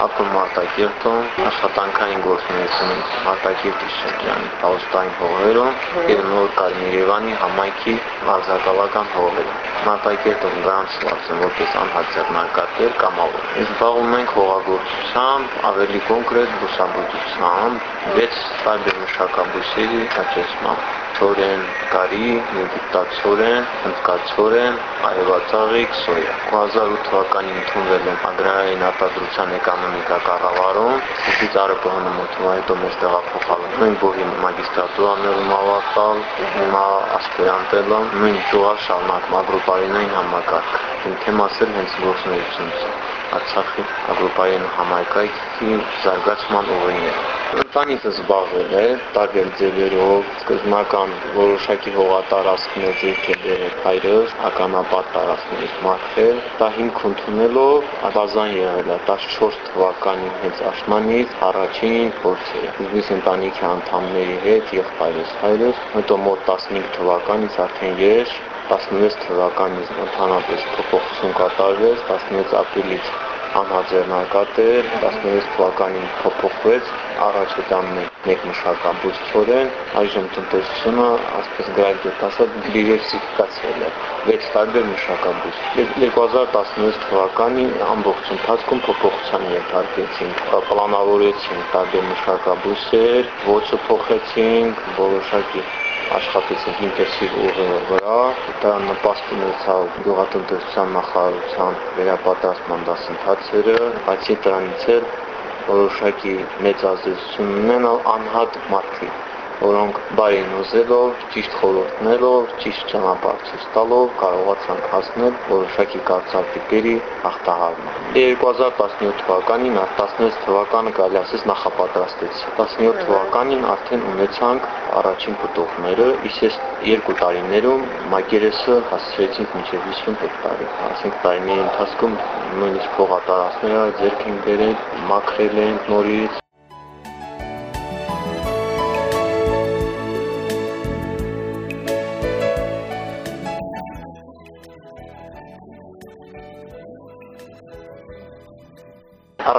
ապրում Մարտակերտում, աշխատանքային գործունեություն Մարտակերտի շրջանի Պաուստային հողերում եւ նոր կար Երևանի համայնքի արձակալական հողերում։ Մարտակերտում գրանցված են որպես անհաճեռնակատեր կամավոր։ զբաղվում ենք հողագործությամբ, ավելի կոնկրետ բուսաբուծությամբ, 6 տարբեր մշակաբույսերի աճեցմամբ ցորեն, կարի, եգիպտացորեն, հնդկացորեն, այևածաղիկ, սոյա։ 2008 թվականին ընդունվել եմ agrarային արտադրության էկոնոմիկա կառավարում, դից արεπոհանը մոտիվա հետո մեզ տեղափոխալ նույն բողի մագիստրատուրաներում ավարտալ, հիմա ասպիրանտել եմ, նույն ճյուղա շարունակ ագրոպարինային համակարգ։ Իմ թեմասը հենց գործունեությունից է։ Արցախի ագրոպարին համայնքի զարգացման ուղիները։ Ընտանիքը զբաղվել է տարբեր ձևերով, սկզբնական որոշակի հողատարածքներ ձեռքել հայրս, ականապատ տարածքներից մաքրել, դա հիմք ընդունելով աբազան եղել է 14 թվականին հենց աշմանից առաջին փորձերը։ Իսկ ընտանիքի անդամների հետ եղբայրս հայրս, հետո մոտ 15 թվականից արդեն ես 2016 թվականից ընդհանրապես փոփոխություն կատարվեց 16 ապրիլից անհաձեռնակատեր 16 թվականին փոփոխվեց առաջ դամնի մեկ մշական բուժքորեն այժմ տնտեսությունը ասպես գրագետ ասած դիվերսիֆիկացվել է վեց տարբեր մշական բուժք 2016 թվականին ամբողջ ընթացքում փոփոխության ենթարկեցինք պլանավորեցինք տարբեր մշական բուժեր ոչը փոխեցինք որոշակի աշխատեցինք ինտենսիվ ուղի վրա, դա նպաստ ունեցավ գյուղատնտեսության նախարարության վերապատրաստման դասընթացերը, բացի դրանից էլ որոշակի մեծ ազդեցություն ունենալ անհատ մարդիկ որոնք բարին ուզելով, ճիշտ խորհուրդներով, ճիշտ ճանապարհ ցույց տալով կարողացան հասնել որոշակի կարծրատիպերի հաղթահարման։ 2017 թվականին, 16 թվականը կարելի ասես նախապատրաստեց։ 17 թվականին արդեն ունեցանք առաջին պտուղները, իսկ երկու տարիներում մակերեսը հասցրեցինք մինչև 50 հեկտարի։ Ասենք տարիների ընթացքում նույնիսկ փողատարածքները ձեռք են բերել, մաքրել են նորից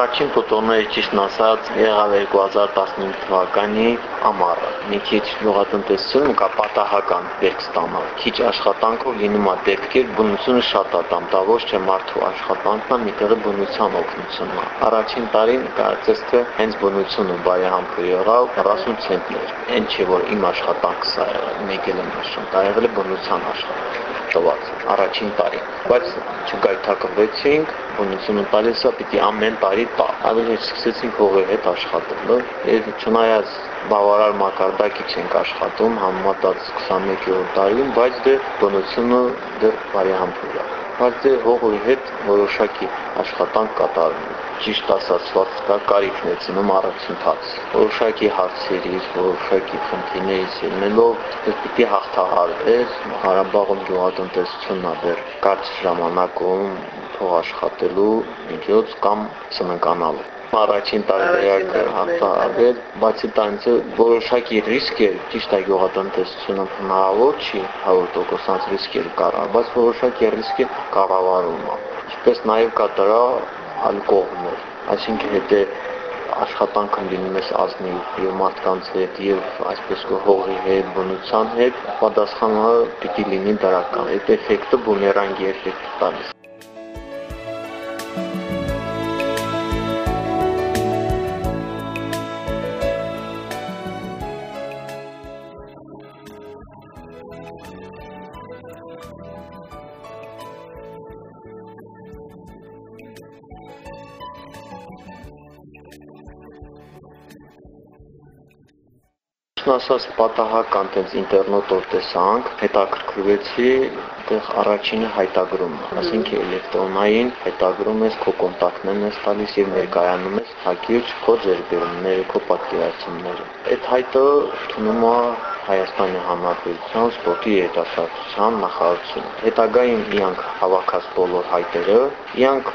Առաջին ֆոտոները ճիշտ ասած եղավ 2015 թվականի ամառը։ Մի քիչ լողատնտեսություն կա պատահական դերք ստանալ։ Քիչ աշխատանքով լինում է դեպքեր, բնությունը շատ է տամ, դա ոչ թե մարդու աշխատանքն է, մի տեղը բնության օգնությունն է։ Առաջին տարին կարծես թե հենց բնությունը բարեհամբույր եղավ 40 ցենտներ։ Այն չէ որ իմ աշխատանքս է եղել, մեկ էլ եմ նշում, դա եղել է բնության աշխատանք տված առաջին տարին բայց չգայթակղվեցինք բնությունը տալիս է պիտի ամեն տարի տա ավելի սկսեցինք հողի հետ աշխատել եւ չնայած բավարար մակարդակի չենք աշխատում համեմատած 21-րդ տարին բայց դե բնությունը դեռ բարեհամբույր է դե հողի հետ որոշակի աշխատանք կատարվում ճիշտ ասած վարդկա կարիքնեցնում առաջընթաց որոշակի հարցերից որոշակի խնդիրներից ելնելով պիտի հաղթահարվեր Ղարաբաղում գյուղատնտեսությունն է դեռ կարճ ժամանակում փող աշխատելու միջոց կամ սննկանալու առաջին տարբերակը հաղթահարվել, բացի տանից որոշակի ռիսկեր, ճիշտ է գյուղատնտեսությունը հնարավոր չի 100% ռիսկեր կառավարել, բայց որոշակի ռիսկեր կառավարում է։ Ինչպես նաև կա դրա այլ կողմներ, այսինքն եթե աշխատանքը լինում է ազնիվ եւ մարդկանց հետ եւ այսպես հողի հետ, բնության հետ, պատասխանը պիտի լինի դրական։ Այդ էֆեկտը բումերանգի էֆեկտ տալիս։ ասած պատահական տենց ինտերնետով տեսանք, հետաքրքրվեցի, այդտեղ առաջինը հայտագրումն է, ասենք էլեկտրոնային հայտագրում ես, քո կոնտակտներն ես տալիս եւ ներկայանում ես հակիրճ քո ձեռբերումները, քո պատկերացումները։ Այդ հայտը թվում է Հայաստանի Հանրապետության սպորտի երիտասարդության նախարարությունը։ Հետագայում իրանք հավաքած բոլոր հայտերը, իրանք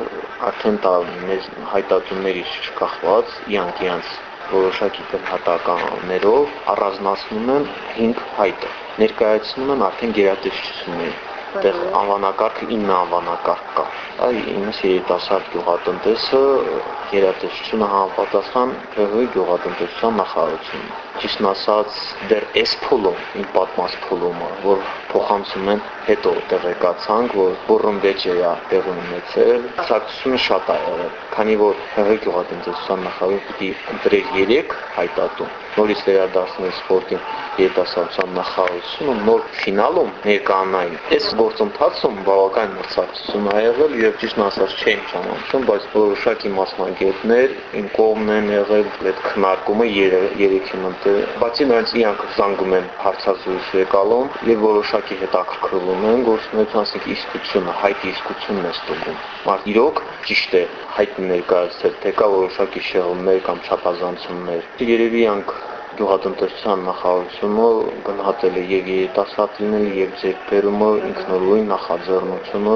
արդեն տա մեզ հայտածումներից չկախված, իրանք իրանք որոշակի գնահատականներով առանձնացնում են 5 հայտը ներկայացնում են արդեն գերատեսչությունները այդտեղ անվանակարգը 9 անվանակարգ կա։ Այ ինձ երիտասարդ գյուղատնտեսը գերատեսչությունը համապատասխան ՀՀ գյուղատնտեսության նախարարություն։ Ճիշտն ասած, դեռ այս փուլում, իմ պատմած փուլումը, որ փոխանցում են հետո տեղեկացանք, որ բուրընդեջ է տեղի ունեցել, ցակցությունը շատ է եղել, քանի որ ՀՀ գյուղատնտեսության նախարարը պիտի ընտրեր 3 հայտատում, նորից վերադարձնել սպորտին երիտասարդության նախարարությունը նոր ֆինալում ներկայանային։ Այս գործընթացում բավական մրցակցություն ա եղել եւ ճիշտ ասած չեմ ճանաչում, բայց որոշակի մասնագետներ իմ կողմն են եղել այդ քննարկումը երեքի մտը, բացի նրանց իրանք զանգում են հարցազրույց եկալում եւ որոշակի հետաքրքրվում են գործունեության, ասենք իսկությունը, հայտի իսկությունն է ստուգում։ Մարդ իրոք ճիշտ է հայտնի ներկայացել, թե կա որոշակի շեղումներ կամ չափազանցումներ։ Երևի իրանք գյուղատնտեսության նախարարությունը գնահատել է եւ երիտասարդների եւ ձեռքբերումը ինքնուրույն նախաձեռնությունը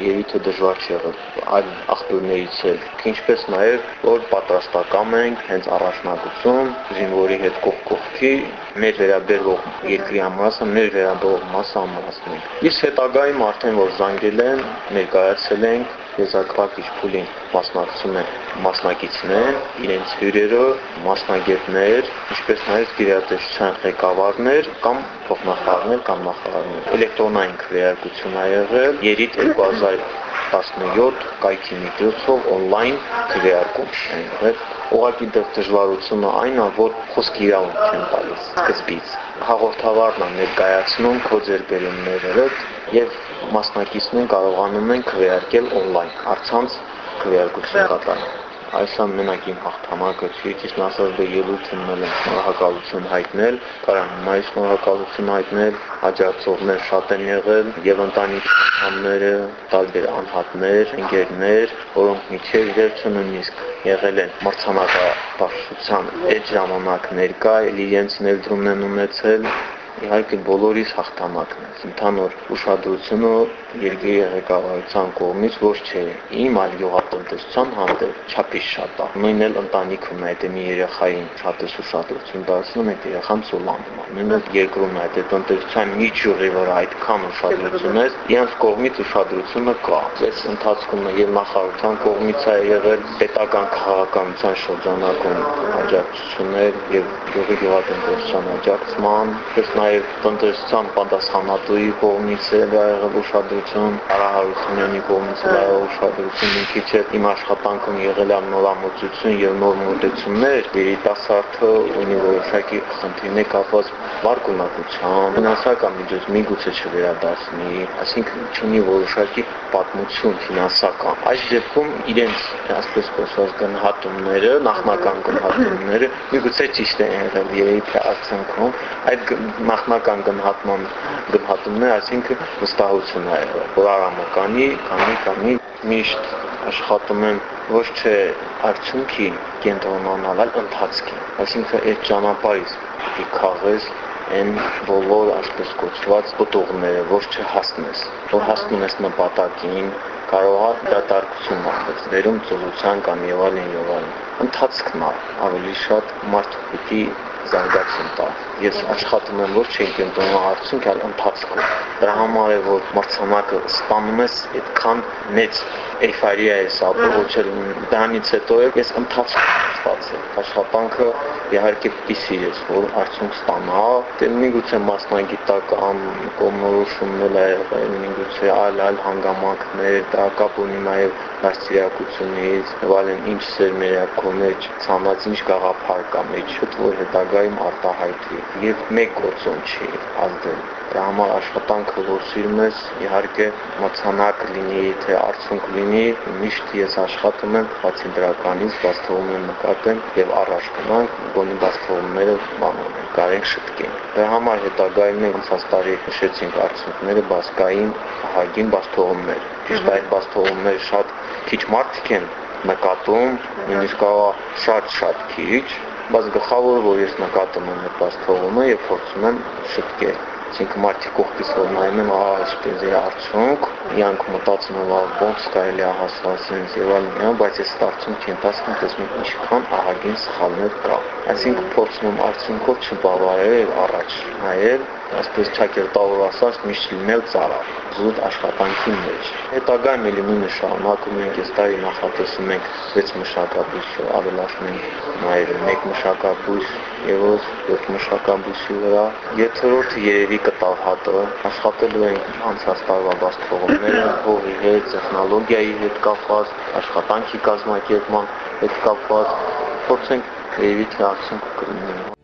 երիթը դժվար չի եղել այլ աղբյուրներից էլ ինչպես նաև որ պատրաստական ենք հենց առաջնակություն զինվորի հետ կողք կողքի մեր վերաբերող երկրի համասը մեր վերաբերող մասը ամրացնենք իսկ հետագայում արդեն որ զանգել են ներկայացել ենք եզակվակիչ փուլին մասնակցում են մասնակիցներ, իրենց հյուրերը, մասնագետներ, ինչպես նաև գերատեսչության ղեկավարներ կամ փոխնախարարներ կամ նախարարներ։ Էլեկտրոնային քվեարկություն ա եղել, երիտ 2017 կայքի միջոցով on-line քվեարկում են եղել Ուղղակի դեռ դժվարությունը այն է, որ խոսք իրավունք չեն տալիս սկզբից։ Հաղորդավարն է ներկայացնում քո ձերբերումները եւ մասնակիցներն կարողանում են քվեարկել on-line առցանց քվեարկություն կատարել այս ամենակ իմ հաղթանակը չի, ճիշտ ասած դե ելույթ ունենալ եմ շնորհակալություն հայտնել, կարամ մայր շնորհակալություն հայտնել, աջակցողներ շատ են եղել եւ ընտանիքի անդամները, տարբեր անհատներ, ընկերներ, որոնք միջև վերջը նույնիսկ եղել են մրցանակաբաշխության այդ ժամանակ ներկա, իրենց ներդրումն են ունեցել իհարկե բոլորիս հաղթանակն է։ Ընդհանուր ուշադրությունը երկրի ղեկավարության կողմից ոչ չէ իմ այլ յուղատնտեսության հանդեպ չափից շատ է։ Նույնն էլ ընտանիքում դա մի երեխային շատ է ուշադրություն դարձնում, այդ երեխան ծուլանում է։ Նույնը երկրում է, դա տնտեսության միջուղի վրա այդքան ուշադրություն է, իրենց կողմից ուշադրությունը կա։ Այս ընթացքում եւ նախարարության կողմից է եղել պետական քաղաքականության շրջանակում աջակցություններ եւ յուղի յուղատնտեսության աջակցման, ըստ նաև տնտեսության պատասխանատուի կողմից է եղել ուշադրություն, Արա Հարությունյանի կողմից է եղել ուշադրություն, մի քիչ է իմ աշխատանքում եղել է նորամուծություն եւ նոր մոտեցումներ, երիտասարդը ունի որոշակի խնդիրներ կապված վարկունակության, ֆինանսական միջոց միգուցե չվերադասնի, այսինքն ունի որոշակի պատմություն ֆինանսական։ Այս դեպքում իրենց ասես խոսած գնահատումները, նախնական գնահատումները միգուցե ճիշտ են եղել երիտասարդ արդյունքում, այդ նախնական գնահատման գնահատումներ, այսինքն վստահություն է որ արամը կանի, կանի, կանի միշտ աշխատում եմ ոչ թե արդյունքի կենտրոնանալ, այլ ընթացքի։ Այսինքն այդ ճանապարհից պիտի քաղես այն բոլոր այսպես կոչված պտուղները, ոչ թե հասնես, որ հասնում ես նպատակին, կարող է դատարկություն մաղթեցներում ծուլության կամ եւ այլն եւ այլն։ Ընթացքն է ավելի շատ մարդու պիտի զարգացում տա ես աշխատում եմ ոչ թե կենտրոնը արդյունք, այլ ընթացքում։ Դրա համար է որ մրցանակը ստանում ես այդքան մեծ էйֆորիա է ապրում, ոչ էլ դրանից հետո ես ընթացքում ստացել։ Աշխատանքը իհարկե պիտի սիրես, որ արդյունք ստանա, դե միգուցե մասնագիտական կողմնորոշումներ ա եղել, միգուցե այլ-այլ հանգամանքներ, դա կապ ունի նաև դաստիարակությունից, այլն ինչ սեր մեր կողմից ցանած ինչ գաղափար կա մեջ, որ հետագայում արտահայտվի եւ մեկ գործոն չի ազդել։ Դրա համար աշխատանքը որ սիրում ես, իհարկե մցանակ լինի, թե արդյունք լինի, միշտ ես աշխատում եմ բացի դրականից, բաց թողում եմ նկատեմ եւ առաջ գնանք, գոնի բաց թողումները բանում են, կարենք շտկեն։ Դրա համար հետագայում ենք անցած տարի նշեցինք արդյունքները բասկային հագին բաց թողումներ։ Ճիշտ այդ բաց թողումները շատ քիչ մարդիկ են նկատում, նույնիսկ շատ-շատ քիչ, բայց գլխավորը որ ես նկատում եմ այդ բաց թողումը եւ փորձում եմ շտկել Այսինքն մարդիկ կողքից որ նայում են, ահա այսպես է արդյունք, իրանք մտածում են, ահա ոնց կարելի է sense եւ այլն, բայց ես արդյունք չեմ հասնում, տեսնում ինչքան ահագին սխալներ կա։ Այսինքն փորձում եմ արդյունքով չբավարարել առաջ նայել, այսպես ճակերտավոր ասած, միշտ լինել ծառա զուտ աշխատանքի մեջ։ Հետագայում էլի նույնը շարունակում ենք, այս տարի նախատեսում ենք 6 մշակաբույս ավելացնենք նաև 1 մշակաբույս եւ 7 մշակաբույսի վրա։ Երրորդը երևի կտավ հատը աշխատելու ենք անցած տարվա բաց թողումները, հողի հետ, տեխնոլոգիայի հետ կապված, աշխատանքի կազմակերպման հետ կապված, փորձենք երևի թե արդյունք կլինի։